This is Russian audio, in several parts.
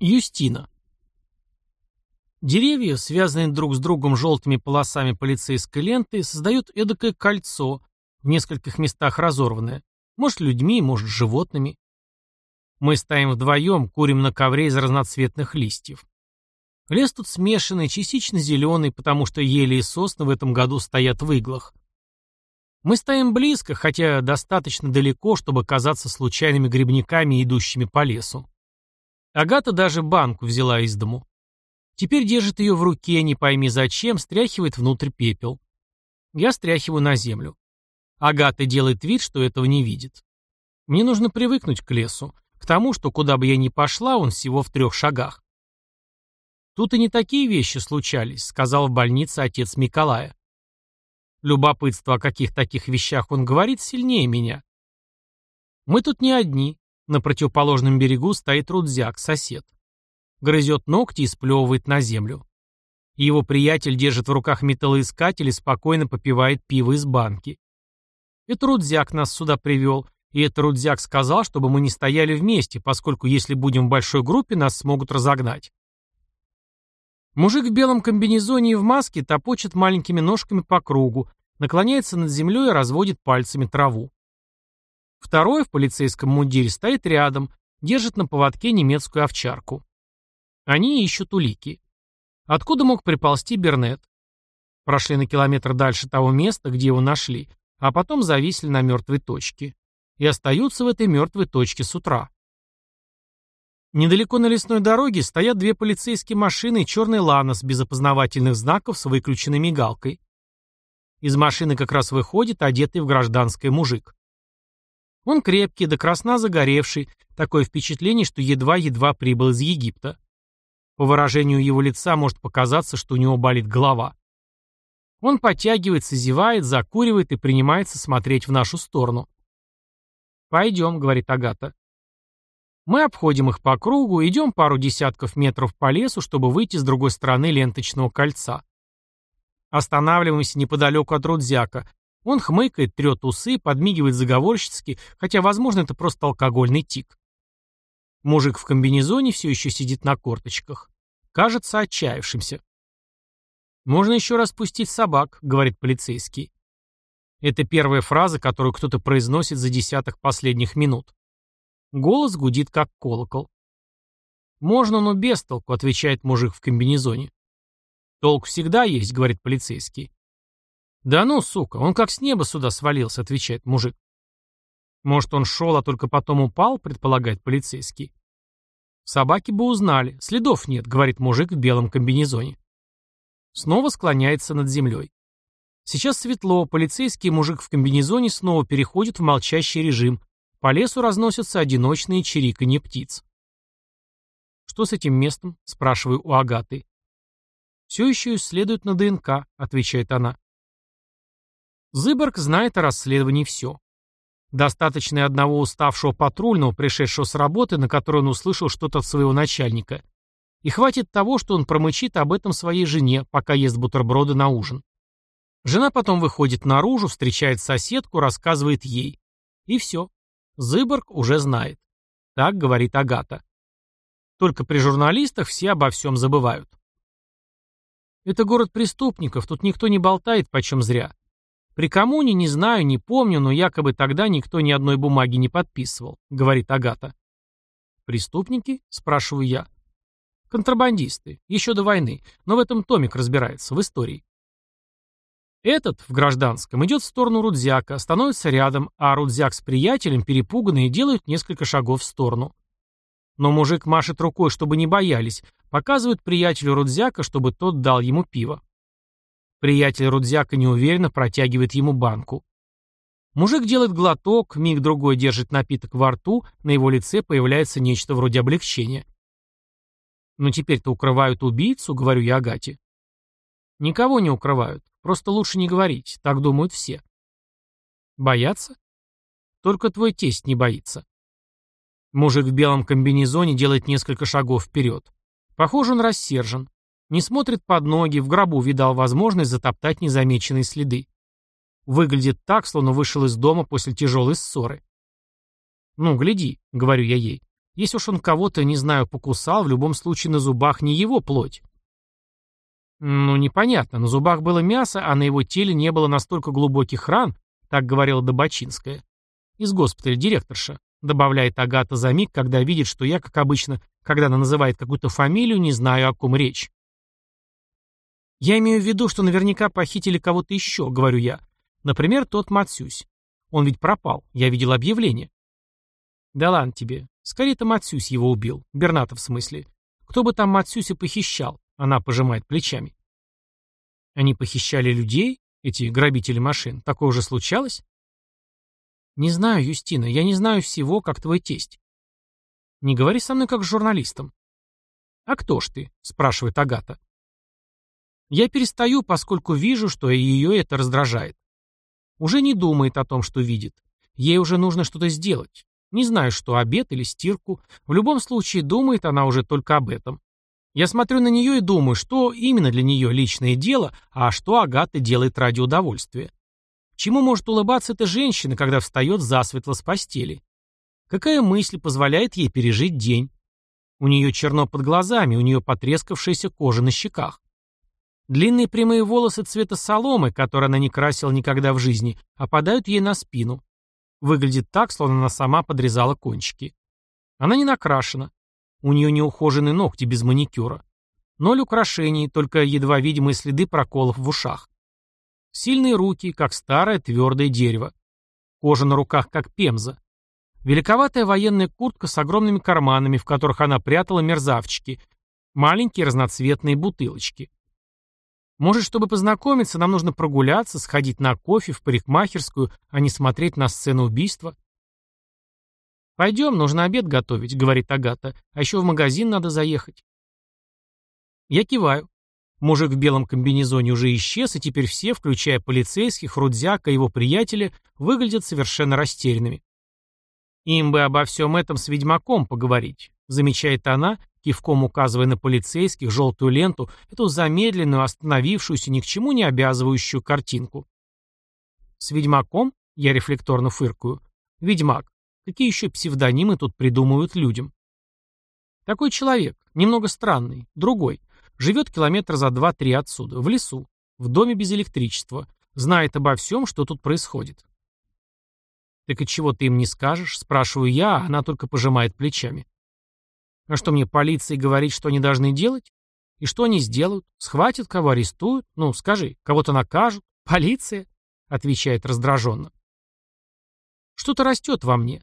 Юстина. Деревья, связанные друг с другом желтыми полосами полицейской ленты, создают эдакое кольцо, в нескольких местах разорванное. Может, людьми, может, животными. Мы стоим вдвоем, курим на ковре из разноцветных листьев. Лес тут смешанный, частично зеленый, потому что ели и сосны в этом году стоят в иглах. Мы стоим близко, хотя достаточно далеко, чтобы казаться случайными грибниками, идущими по лесу. Агата даже банку взяла из дому. Теперь держит ее в руке, не пойми зачем, стряхивает внутрь пепел. Я стряхиваю на землю. Агата делает вид, что этого не видит. Мне нужно привыкнуть к лесу, к тому, что куда бы я ни пошла, он всего в трех шагах. Тут и не такие вещи случались, сказал в больнице отец Николая. Любопытство, о каких таких вещах он говорит, сильнее меня. Мы тут не одни. На противоположном берегу стоит Рудзяк, сосед. Грызет ногти и сплевывает на землю. Его приятель держит в руках металлоискатель и спокойно попивает пиво из банки. Это Рудзяк нас сюда привел, и это Рудзяк сказал, чтобы мы не стояли вместе, поскольку если будем в большой группе, нас смогут разогнать. Мужик в белом комбинезоне и в маске топочет маленькими ножками по кругу, наклоняется над землей и разводит пальцами траву. Второй в полицейском мундире стоит рядом, держит на поводке немецкую овчарку. Они ищут улики. Откуда мог приползти Бернет? Прошли на километр дальше того места, где его нашли, а потом зависли на мертвой точке. И остаются в этой мертвой точке с утра. Недалеко на лесной дороге стоят две полицейские машины и черный ланос без опознавательных знаков с выключенной мигалкой. Из машины как раз выходит одетый в гражданское мужик. Он крепкий, до красна загоревший, такое впечатление, что едва-едва прибыл из Египта. По выражению его лица может показаться, что у него болит голова. Он подтягивается, зевает, закуривает и принимается смотреть в нашу сторону. «Пойдем», — говорит Агата. Мы обходим их по кругу, идем пару десятков метров по лесу, чтобы выйти с другой стороны ленточного кольца. Останавливаемся неподалеку от Рудзяка. Он хмыкает, трет усы, подмигивает заговорщицки, хотя, возможно, это просто алкогольный тик. Мужик в комбинезоне все еще сидит на корточках. Кажется отчаявшимся. «Можно еще раз пустить собак», — говорит полицейский. Это первая фраза, которую кто-то произносит за десяток последних минут. Голос гудит, как колокол. «Можно, но без толку», — отвечает мужик в комбинезоне. «Толк всегда есть», — говорит полицейский. «Да ну, сука, он как с неба сюда свалился», — отвечает мужик. «Может, он шел, а только потом упал», — предполагает полицейский. «Собаки бы узнали. Следов нет», — говорит мужик в белом комбинезоне. Снова склоняется над землей. Сейчас светло, полицейский мужик в комбинезоне снова переходит в молчащий режим. По лесу разносятся одиночные чириканье птиц. «Что с этим местом?» — спрашиваю у Агаты. «Все еще исследуют на ДНК», — отвечает она. Зыборг знает о расследовании все. Достаточно одного уставшего патрульного, пришедшего с работы, на которой он услышал что-то от своего начальника. И хватит того, что он промычит об этом своей жене, пока ест бутерброды на ужин. Жена потом выходит наружу, встречает соседку, рассказывает ей. И все. Зыборг уже знает. Так говорит Агата. Только при журналистах все обо всем забывают. Это город преступников, тут никто не болтает почем зря. При коммуне не знаю, не помню, но якобы тогда никто ни одной бумаги не подписывал, говорит Агата. Преступники? Спрашиваю я. Контрабандисты. Еще до войны. Но в этом Томик разбирается, в истории. Этот, в гражданском, идет в сторону Рудзяка, становится рядом, а Рудзяк с приятелем, перепуганные, делают несколько шагов в сторону. Но мужик машет рукой, чтобы не боялись, показывает приятелю Рудзяка, чтобы тот дал ему пиво. Приятель Рудзяка неуверенно протягивает ему банку. Мужик делает глоток, миг-другой держит напиток во рту, на его лице появляется нечто вроде облегчения. «Ну теперь-то укрывают убийцу», — говорю я Агате. «Никого не укрывают, просто лучше не говорить, так думают все». «Боятся?» «Только твой тесть не боится». Мужик в белом комбинезоне делает несколько шагов вперед. Похоже, он рассержен. Не смотрит под ноги, в гробу видал возможность затоптать незамеченные следы. Выглядит так, словно вышел из дома после тяжелой ссоры. «Ну, гляди», — говорю я ей, — Если уж он кого-то, не знаю, покусал, в любом случае на зубах не его плоть. Ну, непонятно, на зубах было мясо, а на его теле не было настолько глубоких ран, так говорила Добочинская. Из госпиталя директорша, добавляет Агата за миг, когда видит, что я, как обычно, когда она называет какую-то фамилию, не знаю, о ком речь. Я имею в виду, что наверняка похитили кого-то еще, говорю я. Например, тот Мацюсь. Он ведь пропал, я видел объявление. Да ладно тебе. Скорее, это Мацюсь его убил. Бернатов в смысле. Кто бы там Мацюся похищал? Она пожимает плечами. Они похищали людей, эти грабители машин. Такое уже случалось? Не знаю, Юстина, я не знаю всего, как твой тесть. Не говори со мной как с журналистом. А кто ж ты? спрашивает Агата. Я перестаю, поскольку вижу, что ее это раздражает. Уже не думает о том, что видит. Ей уже нужно что-то сделать. Не знаю, что, обед или стирку. В любом случае, думает она уже только об этом. Я смотрю на нее и думаю, что именно для нее личное дело, а что Агата делает ради удовольствия. Чему может улыбаться эта женщина, когда встает засветло с постели? Какая мысль позволяет ей пережить день? У нее черно под глазами, у нее потрескавшаяся кожа на щеках. Длинные прямые волосы цвета соломы, которые она не красила никогда в жизни, опадают ей на спину. Выглядит так, словно она сама подрезала кончики. Она не накрашена. У нее неухоженные ногти без маникюра. Ноль украшений, только едва видимые следы проколов в ушах. Сильные руки, как старое твердое дерево. Кожа на руках, как пемза. Великоватая военная куртка с огромными карманами, в которых она прятала мерзавчики. Маленькие разноцветные бутылочки. Может, чтобы познакомиться, нам нужно прогуляться, сходить на кофе в парикмахерскую, а не смотреть на сцену убийства? «Пойдем, нужно обед готовить», — говорит Агата. «А еще в магазин надо заехать». Я киваю. Мужик в белом комбинезоне уже исчез, и теперь все, включая полицейских, Рудзяка и его приятеля, выглядят совершенно растерянными. «Им бы обо всем этом с ведьмаком поговорить», — замечает она, кивком указывая на полицейских, желтую ленту, эту замедленную, остановившуюся, ни к чему не обязывающую картинку. «С ведьмаком?» — я рефлекторно фыркую. «Ведьмак. Какие еще псевдонимы тут придумывают людям? Такой человек, немного странный, другой, живет километра за два-три отсюда, в лесу, в доме без электричества, знает обо всем, что тут происходит. «Так и чего ты им не скажешь?» – спрашиваю я, а она только пожимает плечами. «А что мне полиции говорить, что они должны делать? И что они сделают? Схватят, кого арестуют? Ну, скажи, кого-то накажут? Полиция?» – отвечает раздраженно. Что-то растет во мне.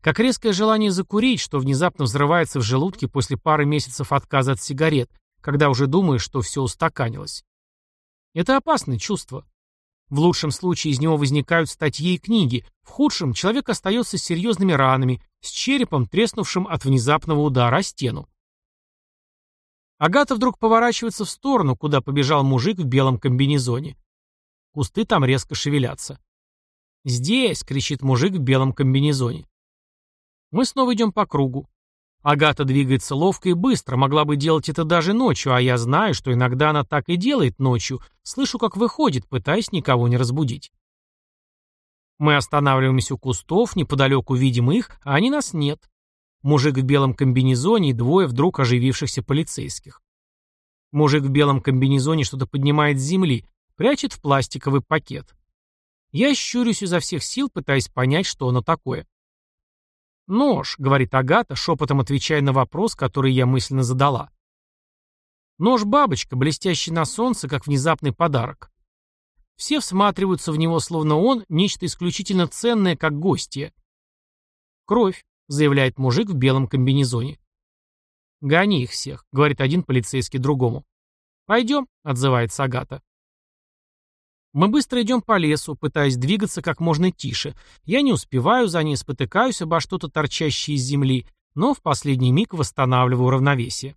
Как резкое желание закурить, что внезапно взрывается в желудке после пары месяцев отказа от сигарет, когда уже думаешь, что все устаканилось. Это опасное чувство. В лучшем случае из него возникают статьи и книги, в худшем человек остается с серьезными ранами, с черепом, треснувшим от внезапного удара о стену. Агата вдруг поворачивается в сторону, куда побежал мужик в белом комбинезоне. Кусты там резко шевелятся. «Здесь!» — кричит мужик в белом комбинезоне. Мы снова идем по кругу. Агата двигается ловко и быстро, могла бы делать это даже ночью, а я знаю, что иногда она так и делает ночью, слышу, как выходит, пытаясь никого не разбудить. Мы останавливаемся у кустов, неподалеку видим их, а они нас нет. Мужик в белом комбинезоне и двое вдруг оживившихся полицейских. Мужик в белом комбинезоне что-то поднимает с земли, прячет в пластиковый пакет. Я щурюсь изо всех сил, пытаясь понять, что оно такое. «Нож», — говорит Агата, шепотом отвечая на вопрос, который я мысленно задала. Нож-бабочка, блестящий на солнце, как внезапный подарок. Все всматриваются в него, словно он — нечто исключительно ценное, как гостья. «Кровь», — заявляет мужик в белом комбинезоне. «Гони их всех», — говорит один полицейский другому. «Пойдем», — отзывается Агата. Мы быстро идем по лесу, пытаясь двигаться как можно тише. Я не успеваю за ней, спотыкаюсь обо что-то торчащее из земли, но в последний миг восстанавливаю равновесие.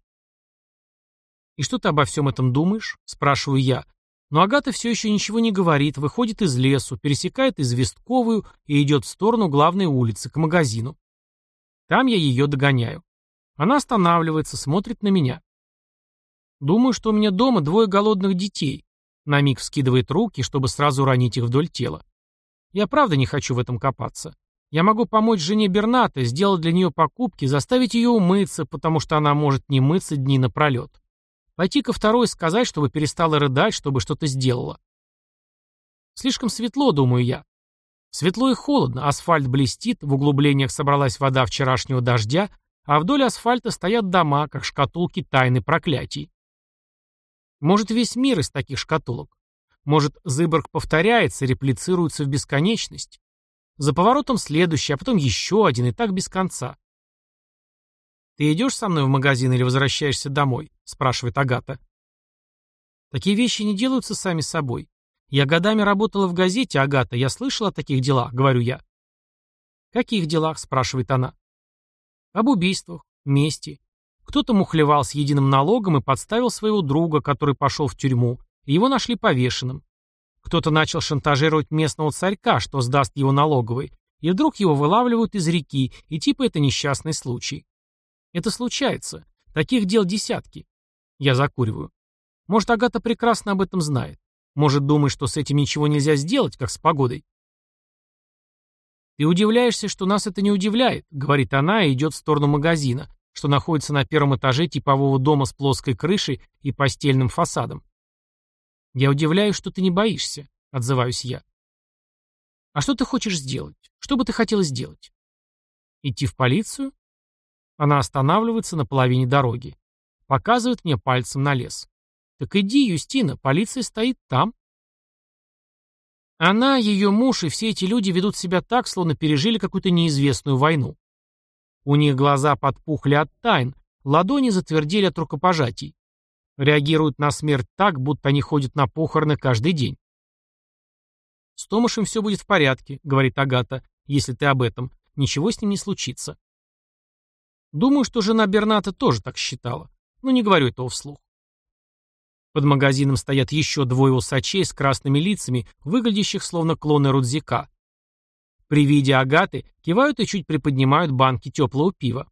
«И что ты обо всем этом думаешь?» – спрашиваю я. Но Агата все еще ничего не говорит, выходит из лесу, пересекает известковую и идет в сторону главной улицы, к магазину. Там я ее догоняю. Она останавливается, смотрит на меня. Думаю, что у меня дома двое голодных детей, на миг вскидывает руки, чтобы сразу ранить их вдоль тела. Я правда не хочу в этом копаться. Я могу помочь жене Берната, сделать для нее покупки, заставить ее умыться, потому что она может не мыться дни напролет. Пойти ко второй и сказать, чтобы перестала рыдать, чтобы что-то сделала. Слишком светло, думаю я. Светло и холодно, асфальт блестит, в углублениях собралась вода вчерашнего дождя, а вдоль асфальта стоят дома, как шкатулки тайны проклятий. Может, весь мир из таких шкатулок. Может, Зыборг повторяется, реплицируется в бесконечность. За поворотом следующий, а потом еще один, и так без конца. «Ты идешь со мной в магазин или возвращаешься домой?» — спрашивает Агата. Такие вещи не делаются сами собой. Я годами работала в газете, Агата, я слышала о таких делах, говорю я. «Каких делах?» — спрашивает она. «Об убийствах, мести. Кто-то мухлевал с единым налогом и подставил своего друга, который пошел в тюрьму, и его нашли повешенным. Кто-то начал шантажировать местного царька, что сдаст его налоговый, и вдруг его вылавливают из реки, и типа это несчастный случай. Это случается. Таких дел десятки. Я закуриваю. Может, Агата прекрасно об этом знает. Может, думает, что с этим ничего нельзя сделать, как с погодой. «Ты удивляешься, что нас это не удивляет», — говорит она и идет в сторону магазина, что находится на первом этаже типового дома с плоской крышей и постельным фасадом. «Я удивляюсь, что ты не боишься», — отзываюсь я. «А что ты хочешь сделать? Что бы ты хотела сделать?» «Идти в полицию?» Она останавливается на половине дороги. Показывает мне пальцем на лес. «Так иди, Юстина, полиция стоит там». Она, ее муж и все эти люди ведут себя так, словно пережили какую-то неизвестную войну. У них глаза подпухли от тайн, ладони затвердели от рукопожатий. Реагируют на смерть так, будто они ходят на похороны каждый день. «С Томашем все будет в порядке», — говорит Агата, — «если ты об этом. Ничего с ним не случится». Думаю, что жена Берната тоже так считала, но не говорю этого вслух. Под магазином стоят еще двое усачей с красными лицами, выглядящих словно клоны Рудзика. При виде Агаты кивают и чуть приподнимают банки теплого пива.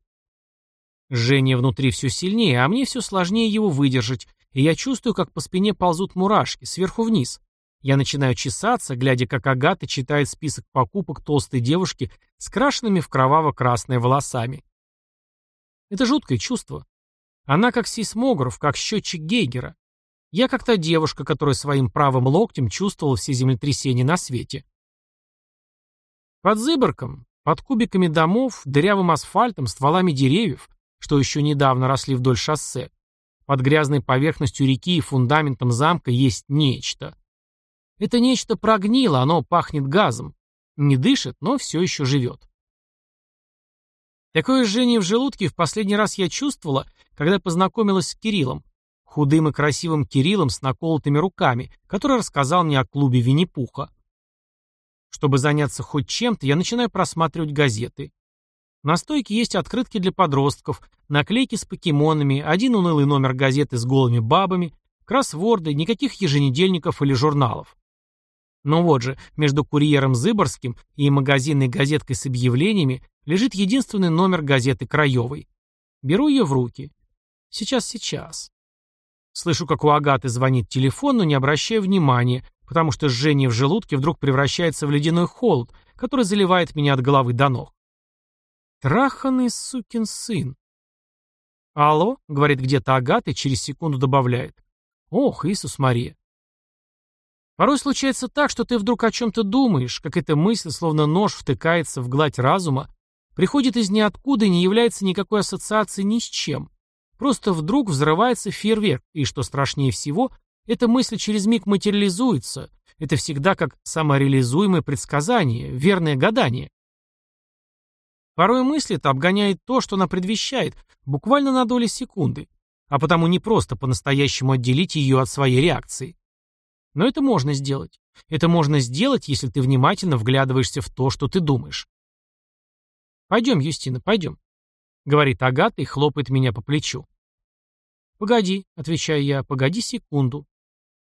Жжение внутри все сильнее, а мне все сложнее его выдержать, и я чувствую, как по спине ползут мурашки, сверху вниз. Я начинаю чесаться, глядя, как Агата читает список покупок толстой девушки с крашенными в кроваво-красные волосами. Это жуткое чувство. Она как сейсмограф, как счетчик Гейгера. Я как та девушка, которая своим правым локтем чувствовала все землетрясения на свете. Под Зыборком, под кубиками домов, дырявым асфальтом, стволами деревьев, что еще недавно росли вдоль шоссе. Под грязной поверхностью реки и фундаментом замка есть нечто. Это нечто прогнило, оно пахнет газом. Не дышит, но все еще живет. Такое жжение в желудке в последний раз я чувствовала, когда познакомилась с Кириллом, худым и красивым Кириллом с наколотыми руками, который рассказал мне о клубе Винни-Пуха. Чтобы заняться хоть чем-то, я начинаю просматривать газеты. На стойке есть открытки для подростков, наклейки с покемонами, один унылый номер газеты с голыми бабами, кроссворды, никаких еженедельников или журналов. Но вот же, между курьером Зыборским и магазинной газеткой с объявлениями лежит единственный номер газеты Краевой. Беру ее в руки. Сейчас, сейчас. Слышу, как у Агаты звонит телефон, но не обращаю внимания, потому что жжение в желудке вдруг превращается в ледяной холод, который заливает меня от головы до ног. Траханный сукин сын. «Алло», — говорит где-то Агата и через секунду добавляет. «Ох, Иисус Мария». Порой случается так, что ты вдруг о чем-то думаешь, как эта мысль, словно нож, втыкается в гладь разума, приходит из ниоткуда и не является никакой ассоциацией ни с чем. Просто вдруг взрывается фейерверк, и, что страшнее всего, эта мысль через миг материализуется. Это всегда как самореализуемое предсказание, верное гадание. Порой мысль это обгоняет то, что она предвещает, буквально на доли секунды, а потому не просто по-настоящему отделить ее от своей реакции. Но это можно сделать. Это можно сделать, если ты внимательно вглядываешься в то, что ты думаешь. «Пойдем, Юстина, пойдем», — говорит Агата и хлопает меня по плечу. «Погоди», — отвечаю я, — «погоди секунду».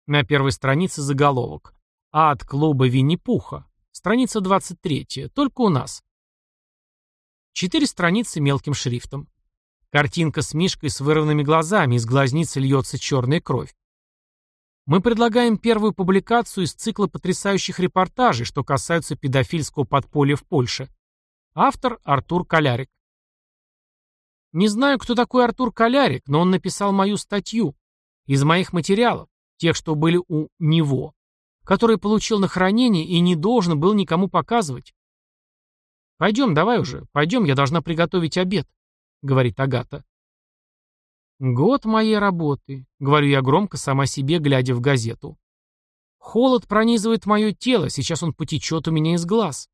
На первой странице заголовок. «Ад клуба Винни-Пуха». Страница 23, только у нас. Четыре страницы мелким шрифтом. Картинка с Мишкой с вырванными глазами, из глазницы льется черная кровь. Мы предлагаем первую публикацию из цикла потрясающих репортажей, что касаются педофильского подполья в Польше. Автор Артур Колярик. Не знаю, кто такой Артур Колярик, но он написал мою статью из моих материалов, тех, что были у него, которые получил на хранение и не должен был никому показывать. «Пойдем, давай уже, пойдем, я должна приготовить обед», — говорит Агата. «Год моей работы», — говорю я громко сама себе, глядя в газету. «Холод пронизывает мое тело, сейчас он потечет у меня из глаз.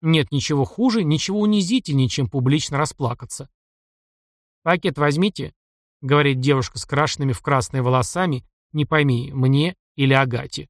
Нет ничего хуже, ничего унизительнее, чем публично расплакаться». «Пакет возьмите», — говорит девушка с крашенными в красные волосами, не пойми, мне или Агате.